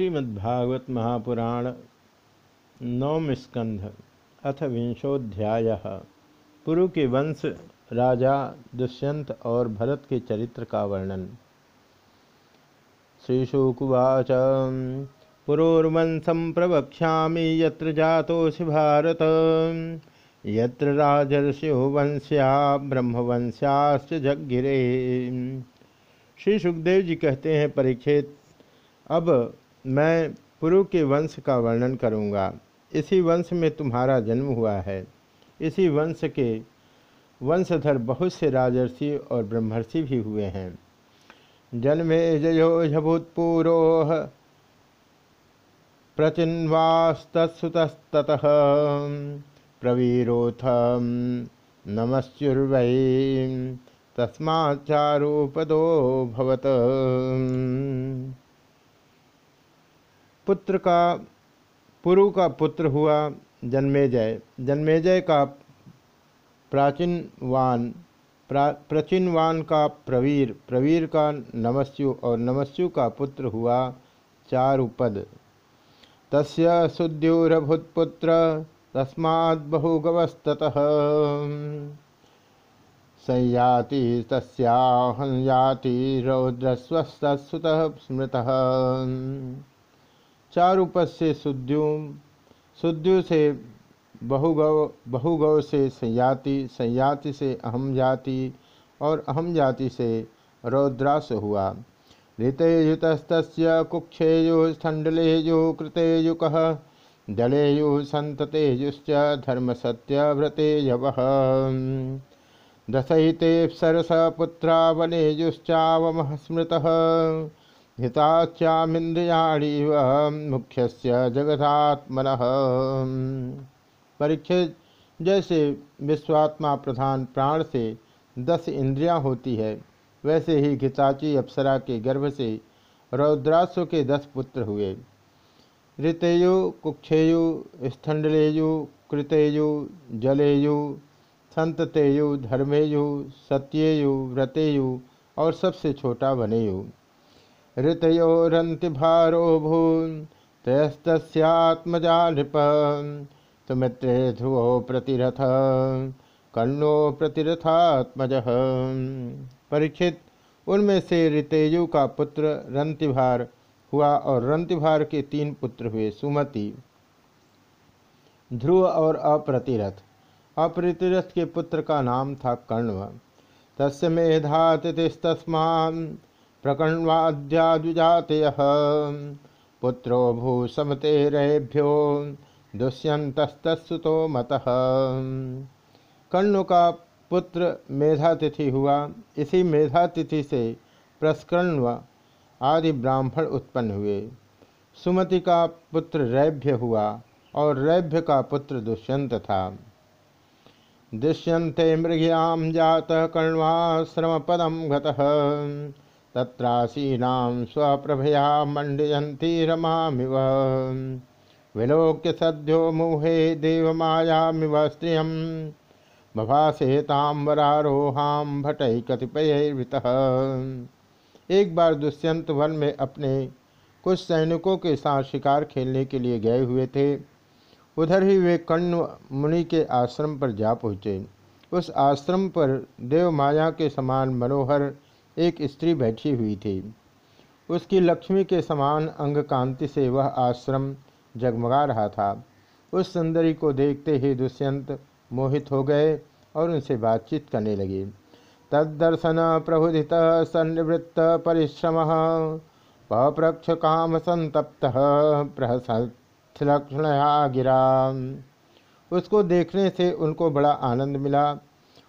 श्रीमद्भागवत महापुराण नवम स्कंध अथ विंशोध्याय पुरु के वंश, राजा, दुष्यंत और भरत के चरित्र का वर्णन। श्रीशुकुवाच, पुरोर्वंशं प्रवक्षा यत्र जातोऽसि भारत। यत्र राजर्षियो वंश्या, ब्रह्मवंश्याश्च जगिरे श्री सुखदेव जी कहते हैं, परीक्षित, अब मैं पुरु के वंश का वर्णन करूँगा। इसी वंश में तुम्हारा जन्म हुआ है। इसी वंश के वंशधर बहुत से राजर्षि और ब्रह्मर्षि भी हुए हैं। जन्मे जयो प्रचिन्वास्तुतस्तः प्रवीरोथ नमस्युर्वै तस्माचारूपदो भवत। पुत्र का, पुरु का पुत्र हुआ जन्मेजय। जन्मेजय का प्राचीनवान, प्रा, प्रचिनवान का प्रवीर प्रवीर का नमस्यु और नमस्यु का पुत्र हुआ चारुपद। तस्य सुद्युरभूतपुत्र तस्मात् बहुगवस्ततः संयाति तस्याहंयाति रौद्रस्वस्तुतः स्मृतः। चार उपद से सुद्यु सुद्यु से बहुगौ बहुगौ से संयाति संयाति से अहम जाति, और अहम जाति से रौद्रास हुआ। ऋतेयुतस्त कुक्षेयु स्थंडलेयु कृतेयुक, दलेयु संततेजुश्च धर्मसत्यव्रतेयव। दशहितेप्सरस पुत्रा वनेजुश्चावमः स्मृतः। हिताच्यामिंद्रियाणीव मुख्य जगदात्मन। परीक्षित, जैसे विश्वात्मा प्रधान प्राण से दस इंद्रियाँ होती है, वैसे ही घिताची अप्सरा के गर्भ से रौद्रासु के दस पुत्र हुए। ऋतेयु, कुक्षेयु स्थंडलेयु कृतेयु, जलेयु, संततेयु, धर्मेयु, सत्येयु, व्रतेयु और सबसे छोटा वनेयु। ऋतयोरंतिभारो भून तयस्तस्यात्मजा नृप सुमित्रे ध्रुवो प्रतिरथ, कर्णो प्रतिरथात्मज। परीक्षित, उनमें से ऋतेयु का पुत्र रंतिभार हुआ और रंतिभार के तीन पुत्र हुए सुमति। ध्रुव और अप्रतिरथ। अप्रतिरथ के पुत्र का नाम था कर्ण तस्य मेधातिस्तस्मान प्रकण्वाद्याजुजातय पुत्रो भूसमतेरेभ्यो दुष्यंतस्तुतो मत। कर्ण का पुत्र मेधातिथि हुआ। इसी मेधातिथि से प्रस्कण्व आदि ब्राह्मण उत्पन्न हुए। सुमति का पुत्र रैभ्य हुआ और रैभ्य का पुत्र दुष्यंत था। दुष्यंते मृगयाम जात कर्णवाश्रम पदम गतः। तत्रासीनां स्वप्रभया मंडयती रमामिव। विलोक्य सद्यो मुहे देवमायामिव स्त्रियं भभासे ताम्बरारोहां भटै कतिपयर्वितः एक बार दुष्यंत वन में अपने कुछ सैनिकों के साथ शिकार खेलने के लिए गए हुए थे। उधर ही वे कण्व मुनि के आश्रम पर जा पहुँचे। उस आश्रम पर देव माया के समान मनोहर एक स्त्री बैठी हुई थी। उसकी लक्ष्मी के समान अंग कांति से वह आश्रम जगमगा रहा था। उस सुंदरी को देखते ही दुष्यंत मोहित हो गए और उनसे बातचीत करने लगे। तदर्शन प्रबुदित सन्निवृत्त परिश्रम पप्रक्ष काम संतप्त प्रहसलक्षणया गिरा। उसको देखने से उनको बड़ा आनंद मिला।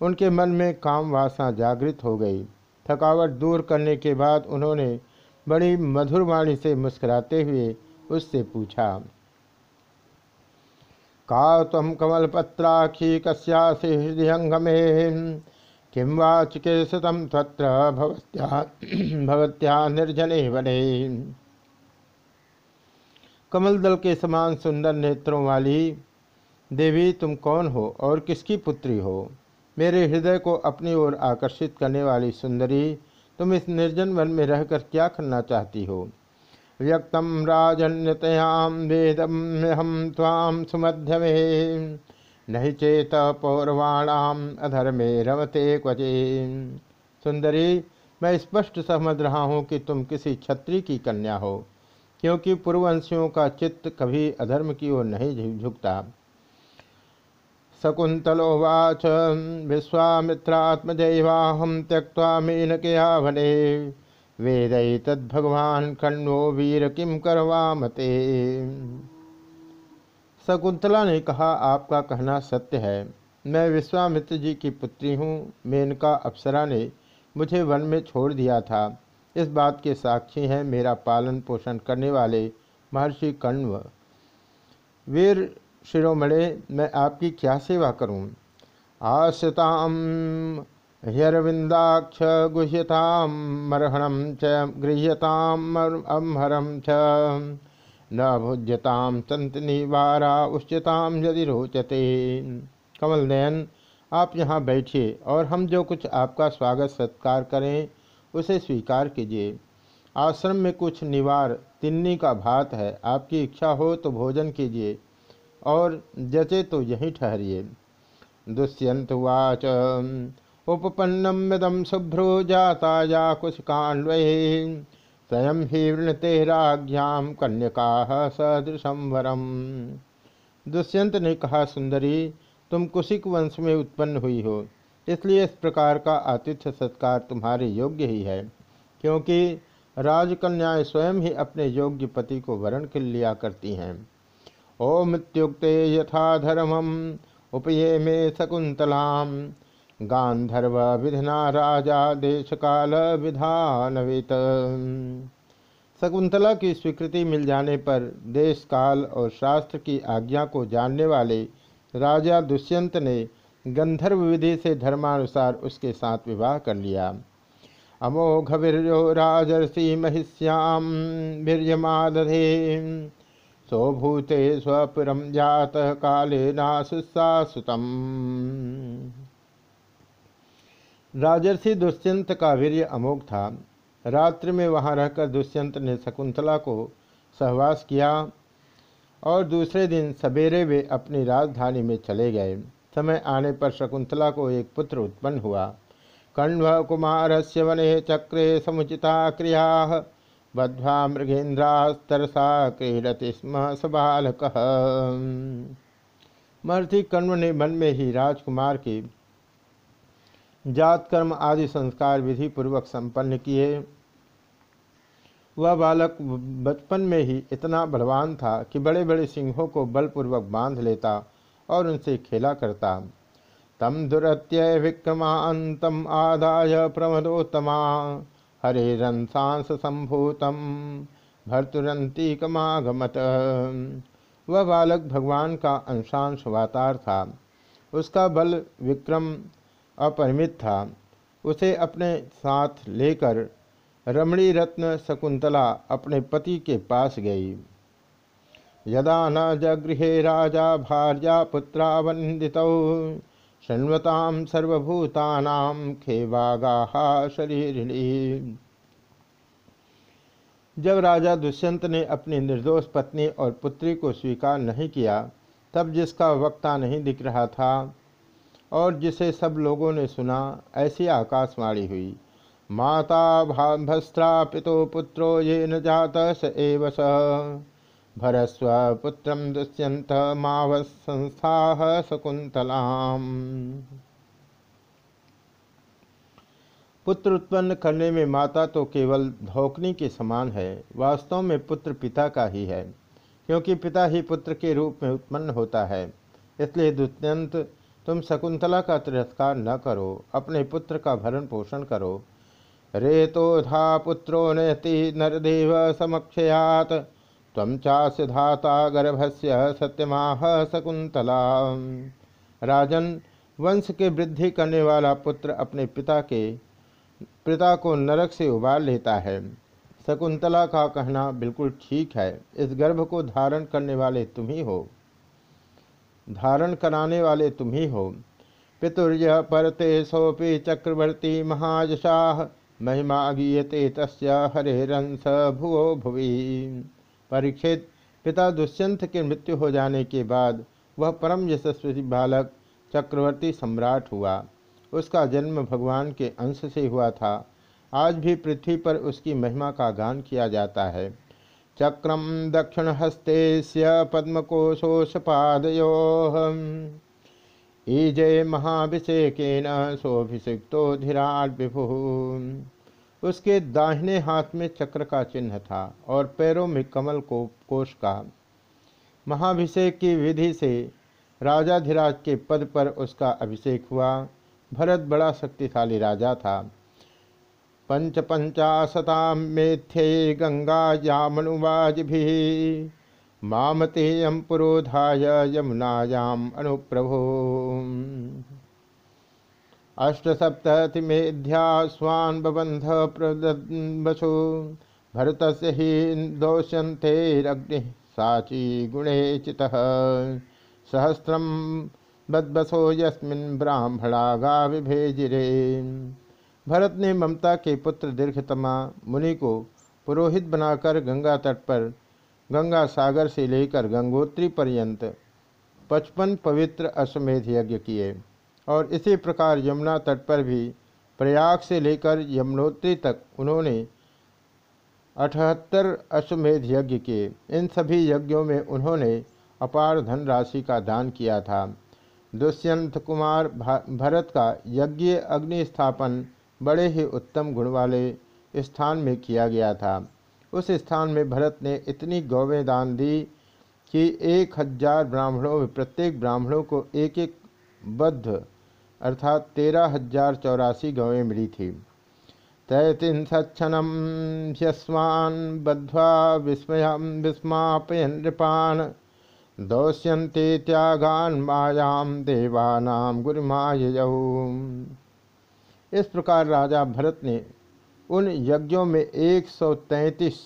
उनके मन में काम वासना जागृत हो गई। थकावट दूर करने के बाद उन्होंने बड़ी मधुर वाणी से मुस्कुराते हुए उससे पूछा, का तम कमलपत्राखी कस्यासी हृदयंग में किं वा चिकित्सतम तत्र भवत्या निर्जने वने कमल दल के समान सुंदर नेत्रों वाली देवी, तुम कौन हो और किसकी पुत्री हो? मेरे हृदय को अपनी ओर आकर्षित करने वाली सुंदरी, तुम इस निर्जन वन में रहकर क्या करना चाहती हो? व्यक्तम राजन्यतयाम वेदम हम ताम सुमध्यमे। नहीं चेत पौरवाणाम अधर्मे रमते क्वचे। सुंदरी, मैं स्पष्ट समझ रहा हूँ कि तुम किसी छत्री की कन्या हो, क्योंकि पूर्ववंशियों का चित्त कभी अधर्म की ओर नहीं झुकता। शकुंतलोवाच विश्वामित्रात्मजैवाहम त्यक्ता मेनकया वने वेद तद्भगवान कण्वो वीर किम करवा मते शकुंतला ने कहा, आपका कहना सत्य है। मैं विश्वामित्र जी की पुत्री हूँ। मेनका अप्सरा ने मुझे वन में छोड़ दिया था। इस बात के साक्षी हैं मेरा पालन पोषण करने वाले महर्षि कण्व। वीर शिरोमणे मैं आपकी क्या सेवा करूँ? आश्रिताम ह्यरविंदाक्ष गुह्यताम मरहणम च गृह्यताम अमहरम च। न भुज्यताम तंत निवारा उच्यताम यदि रोचते। कमल नयन, आप यहाँ बैठिए और हम जो कुछ आपका स्वागत सत्कार करें, उसे स्वीकार कीजिए। आश्रम में कुछ निवार, तिन्नी का भात है, आपकी इच्छा हो तो भोजन कीजिए। और जचे तो यहीं ठहरिए। दुष्यंत वाच उपपन्नम मदम शुभ्रो जाता या कुछ कान्वय स्वयं ही वृणते राज्ञाम कन्या सदृशम वरम। दुष्यंत ने कहा, सुंदरी, तुम कुशिक वंश में उत्पन्न हुई हो। इसलिए इस प्रकार का आतिथ्य सत्कार तुम्हारे योग्य ही है। क्योंकि राजकन्याएँ स्वयं ही अपने योग्य पति को वरण के लिया करती हैं। ओम यथा धर्मम उपये में शकुंतलाम गांधर्व विधना राजा देश काल विधानवित। शकुंतला की स्वीकृति मिल जाने पर देश काल और शास्त्र की आज्ञा को जानने वाले राजा दुष्यंत ने गंधर्व विधि से धर्मानुसार उसके साथ विवाह कर लिया। अमोघ वीर्यो राजर्षि महिष्याम वीर्यमादधे सोभूते स्वपुरम जात काले नासुसासुतम। राजर्षि दुष्यंत का वीर्य अमोघ था। रात्रि में वहाँ रहकर दुष्यंत ने शकुंतला को सहवास किया और दूसरे दिन सवेरे वे अपनी राजधानी में चले गए। समय आने पर शकुंतला को एक पुत्र उत्पन्न हुआ। कण्व कुमार से वने चक्रे समुचिता क्रिया बद्वा मृगेन्द्रास्तरसा क्रीडति स्म सबालक महर्षि कण्व ने मन में ही राजकुमार की जात कर्म आदि संस्कार विधि पूर्वक संपन्न किए। वह बालक बचपन में ही इतना बलवान था कि बड़े बड़े सिंहों को बलपूर्वक बाँध लेता और उनसे खेला करता। तम दुरत्य विक्रमांतम आदाय प्रमदोत्तमा। हरे रंसांस संभूतम भर्तुरंती कमागमत वह बालक भगवान का अंशांश वातार था। उसका बल विक्रम अपरिमित था। उसे अपने साथ लेकर रमणी रत्न शकुंतला अपने पति के पास गई। यदा न जगृहे राजा भार्या पुत्रा वंदित शृण्वताम सर्वभूतानाम खेवागा शरीरिणी। जब राजा दुष्यंत ने अपनी निर्दोष पत्नी और पुत्री को स्वीकार नहीं किया, तब जिसका वक्ता नहीं दिख रहा था और जिसे सब लोगों ने सुना, ऐसी आकाशवाणी हुई। माता भस्त्रा पितो पुत्रो ये न जात स एव स। भरस्व पुत्र दुष्यंत माव संस्था शकुंतलाम पुत्र उत्पन्न करने में माता तो केवल धोकनी के समान है, वास्तव में पुत्र पिता का ही है, क्योंकि पिता ही पुत्र के रूप में उत्पन्न होता है। इसलिए दुष्यंत, तुम शकुंतला का तिरस्कार न करो, अपने पुत्र का भरण पोषण करो। रे तो रेतोधा पुत्रो नयति नरदेव समक्षयात तम चास्य धाता गर्भस्य सत्यमाह शकुंतला। राजन, वंश के वृद्धि करने वाला पुत्र अपने पिता के पिता को नरक से उबार लेता है। शकुंतला का कहना बिल्कुल ठीक है। इस गर्भ को धारण करने वाले तुम ही हो। धारण कराने वाले तुम ही हो। पितुर्य परते सोपि चक्रवर्ती महायशाह महिमा गीयते तस्य हरेरंस भुवो भुवि। परीक्षित, पिता दुष्यंत के मृत्यु हो जाने के बाद वह परम यशस्वी बालक चक्रवर्ती सम्राट हुआ। उसका जन्म भगवान के अंश से हुआ था। आज भी पृथ्वी पर उसकी महिमा का गान किया जाता है। चक्रम दक्षिण हस्ते पद्मकोशोषपादयो। ईजय महाभिषेकेन सोभिषिक्तो धीराट विभु उसके दाहिने हाथ में चक्र का चिन्ह था और पैरों में कमल को कोश का। महाभिषेक की विधि से राजाधिराज के पद पर उसका अभिषेक हुआ। भरत बड़ा शक्तिशाली राजा था। पंच पंचाशता मेथे गंगा यामनुवाज भी मामतेयम पुरोधाय यमुनायाम अनुप्रभो। अष्टसप्ततिमेध्या स्वान् बबंध प्रदबसु भरत से ही दौश्यंतेरग्नि साची गुणे चिता। सहस्रम बदबसो यस्मिन् ब्राह्मणा गा विभेजिरे। भरत ने ममता के पुत्र दीर्घतमा मुनि को पुरोहित बनाकर गंगा तट पर, गंगा सागर से लेकर गंगोत्री पर्यंत पचपन पवित्र अश्वमेध यज्ञ किए और इसी प्रकार यमुना तट पर भी प्रयाग से लेकर यमुनोत्री तक उन्होंने अठहत्तर अश्वमेध यज्ञ किए। इन सभी यज्ञों में उन्होंने अपार धनराशि का दान किया था। दुष्यंत कुमार भरत का यज्ञ अग्नि स्थापन बड़े ही उत्तम गुण वाले स्थान में किया गया था। उस स्थान में भरत ने इतनी गौवें दान दी कि एक हज़ार ब्राह्मणों में प्रत्येक ब्राह्मणों को एक एक बद्ध अर्थात तेरह हज़ार चौरासी गौवें मिली थी। तैतिशनम ह्यस्वान् बद्ध्वा विस्मय विस्मापयन नृपान दौश्यन्ते त्यागान मायाम देवानाम गुरुमाय इस प्रकार राजा भरत ने उन यज्ञों में एक सौ तैंतीस,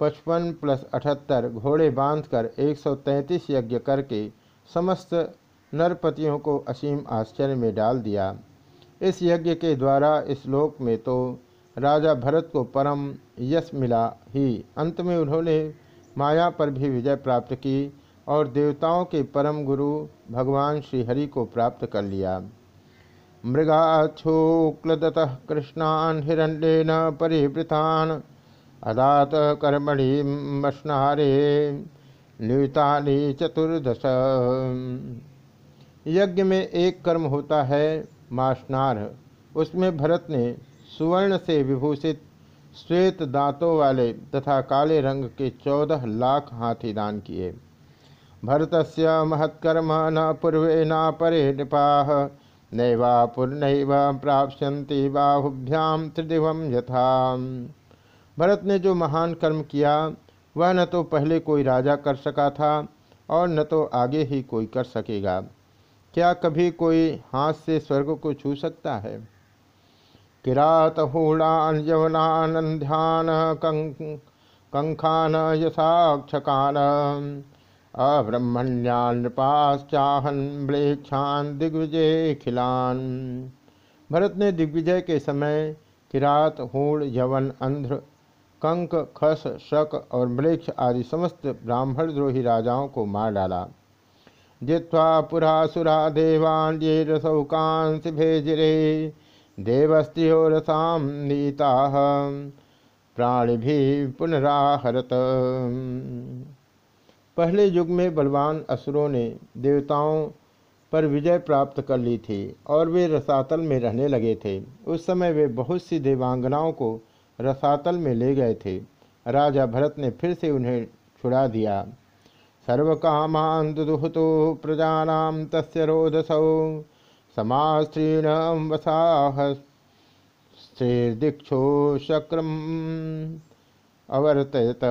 पचपन प्लस अठहत्तर घोड़े बांधकर एक सौ तैंतीस यज्ञ करके समस्त नरपतियों को असीम आश्चर्य में डाल दिया। इस यज्ञ के द्वारा इस लोक में तो राजा भरत को परम यश मिला ही। अंत में उन्होंने माया पर भी विजय प्राप्त की और देवताओं के परम गुरु भगवान श्रीहरि को प्राप्त कर लिया। मृगाच्छोक्लदत कृष्णान हिरण्यन परिवृतान अदात कर्मणि मश्नारे नियुतानि चतुर्दश। यज्ञ में एक कर्म होता है माशनार उसमें भरत ने सुवर्ण से विभूषित श्वेत दांतों वाले तथा काले रंग के चौदह लाख हाथी दान किए। भरत से महत्कर्म न पूर्वे न परे नृपा नैवा पुनैव प्राप्यंति बाहुभ्याम त्रिदिव यथा। भरत ने जो महान कर्म किया, वह न तो पहले कोई राजा कर सका था और न तो आगे ही कोई कर सकेगा। क्या कभी कोई हाथ से स्वर्ग को छू सकता है? किरात हूणान यवनान ध्यान कंखान यथाक्षकान अब्रह्मण्यान नृपाश्चाहन दिग्विजय खिलान भरत ने दिग्विजय के समय किरात हूण यवन अंध्र, कंक, खस, शक और मृक्ष आदि समस्त ब्राह्मण द्रोही राजाओं को मार डाला। जित्वा पुरासुरा देवान ये रसौकांश भेजरे देवस्त्रियो रसाम नीता। भी पुनराहरत। पहले युग में बलवान असुरों ने देवताओं पर विजय प्राप्त कर ली थी और वे रसातल में रहने लगे थे। उस समय वे बहुत सी देवांगनाओं को रसातल में ले गए थे। राजा भरत ने फिर से उन्हें छुड़ा दिया। सर्वकामान दुदुहतो प्रजानां तस्य रोदसौ। समास्त्रीण वसाहस्त्रीर्दीक्षो शक्रम अवर्तयत।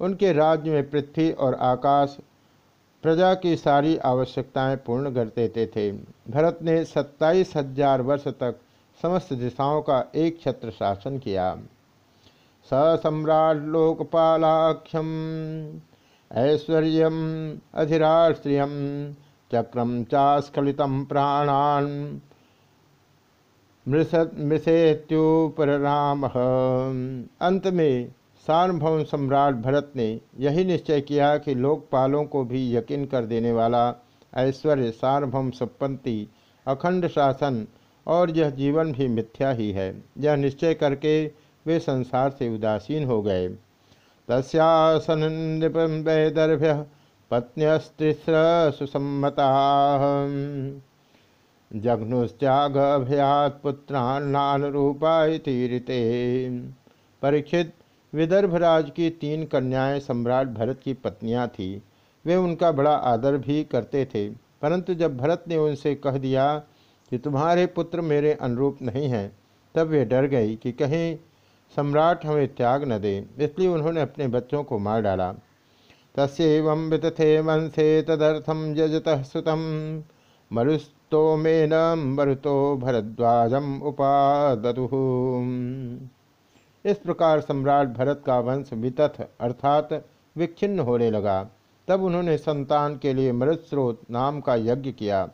उनके राज्य में पृथ्वी और आकाश प्रजा की सारी आवश्यकताएँ पूर्ण कर देते थे। भरत ने सत्ताईस हज़ार वर्ष तक समस्त दिशाओं का एक छत्र शासन किया। स सम्राट लोकपालाख्यम ऐश्वर्य अधिराश्रियम चक्रम चास्खलित प्राणान मृषत मृषेत्युपर राम अंत में सार्वभौम सम्राट भरत ने यही निश्चय किया कि लोकपालों को भी यकीन कर देने वाला ऐश्वर्य सार्वभौम संपत्ति, अखंड शासन और यह जीवन भी मिथ्या ही है। यह निश्चय करके वे संसार से उदासीन हो गए। तस्यासन वैदर्भ्य पत्न्यस्त्रिस्र सुसम्मता जघ्नुस्त्याग अभयात पुत्रान्नान रूपायतीरिते परीक्षित विदर्भराज की तीन कन्याएँ सम्राट भरत की पत्नियाँ थीं। वे उनका बड़ा आदर भी करते थे, परंतु जब भरत ने उनसे कह दिया कि तुम्हारे पुत्र मेरे अनुरूप नहीं हैं, तब वे डर गई कि कहीं सम्राट हमें त्याग न दे, इसलिए उन्होंने अपने बच्चों को मार डाला। तस्व वितथे वंशे तदर्थम यजत सुतम। मरुस्तो मेन मरुतो भरद्वाजम उपादु इस प्रकार सम्राट भरत का वंश वितथ अर्थात विच्छिन्न होने लगा। तब उन्होंने संतान के लिए मरुस्रोत नाम का यज्ञ किया।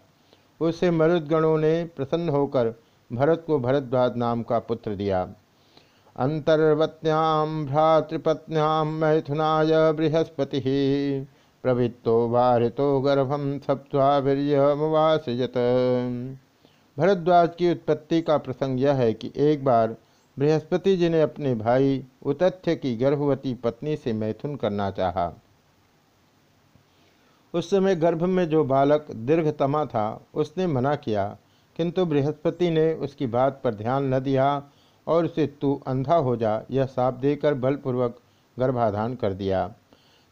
उससे मरुदगणों ने प्रसन्न होकर भरत को भरद्वाज नाम का पुत्र दिया। अंतर्वत्याम भ्रातृपत्न्याम मैथुनाय बृहस्पति। प्रवृत्तो वारितो गर्भम सप्वा वीर्यमवासजत भरद्वाज की उत्पत्ति का प्रसंग यह है कि एक बार बृहस्पति जी ने अपने भाई उतथ्य की गर्भवती पत्नी से मैथुन करना चाहा। उस समय गर्भ में जो बालक दीर्घतमा था, उसने मना किया, किंतु बृहस्पति ने उसकी बात पर ध्यान न दिया और उसे तू अंधा हो जा, यह साप देकर बलपूर्वक गर्भाधान कर दिया।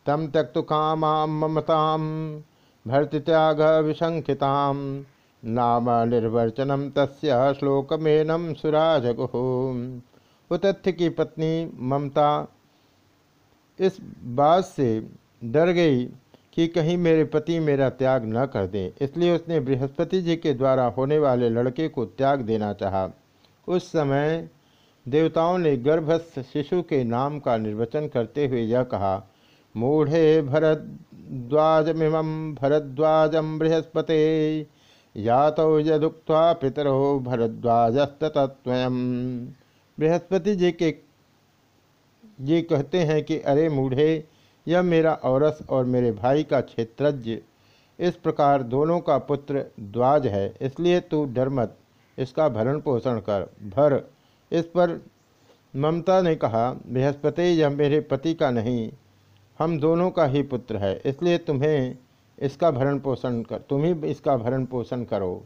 तम त्यक्त काम ममताम, भरत त्याग विशंकिताम नाम निर्वर्चनम तस्य श्लोकमेनम सुराजगु। उतथ्य की पत्नी ममता इस बात से डर गई कि कहीं मेरे पति मेरा त्याग न कर दें, इसलिए उसने बृहस्पति जी के द्वारा होने वाले लड़के को त्याग देना चाहा। उस समय देवताओं ने गर्भस्थ शिशु के नाम का निर्वचन करते हुए यह कहा, मूढ़े भरद्वाजमिम भरद्वाजम बृहस्पते या तो यदुक्ता पितरो भरद्वाजस्तत्वयम बृहस्पति जी के, जी कहते हैं कि, अरे मूढ़े, यह मेरा औरस और मेरे भाई का क्षेत्रज्ञ। इस प्रकार दोनों का पुत्र द्वाज है, इसलिए तू डर मत, इसका भरण पोषण कर, भर। इस पर ममता ने कहा, बृहस्पति, यह मेरे पति का नहीं, हम दोनों का ही पुत्र है, इसलिए तुम्हें इसका भरण पोषण कर, तुम ही इसका भरण पोषण करो।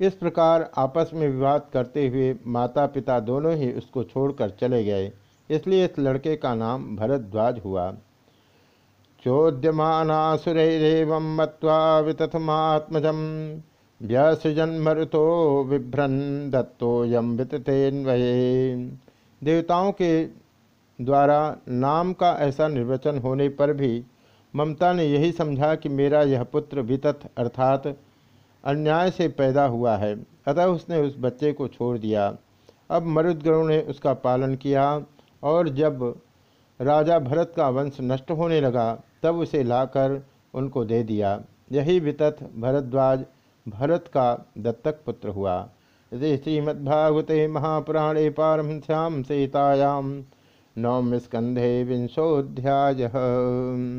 इस प्रकार आपस में विवाद करते हुए माता पिता दोनों ही उसको छोड़कर चले गए, इसलिए इस लड़के का नाम भरद्वाज हुआ। चोद्यमानासुरैरेव मत्वा वितथमात्मजम व्यसृजन मरुतो विभ्रन दत्तो यम वितथेन्वये देवताओं के द्वारा नाम का ऐसा निर्वचन होने पर भी ममता ने यही समझा कि मेरा यह पुत्र वितथ अर्थात अन्याय से पैदा हुआ है। अतः उसने उस बच्चे को छोड़ दिया। अब मरुदगणों ने उसका पालन किया और जब राजा भरत का वंश नष्ट होने लगा तब उसे लाकर उनको दे दिया। यही वितथ भरद्वाज, भरत का दत्तक पुत्र हुआ। यदि श्रीमद्भागवते महापुराणे पारमश्याम सीतायाम नौम स्कंधे विंशोध्याय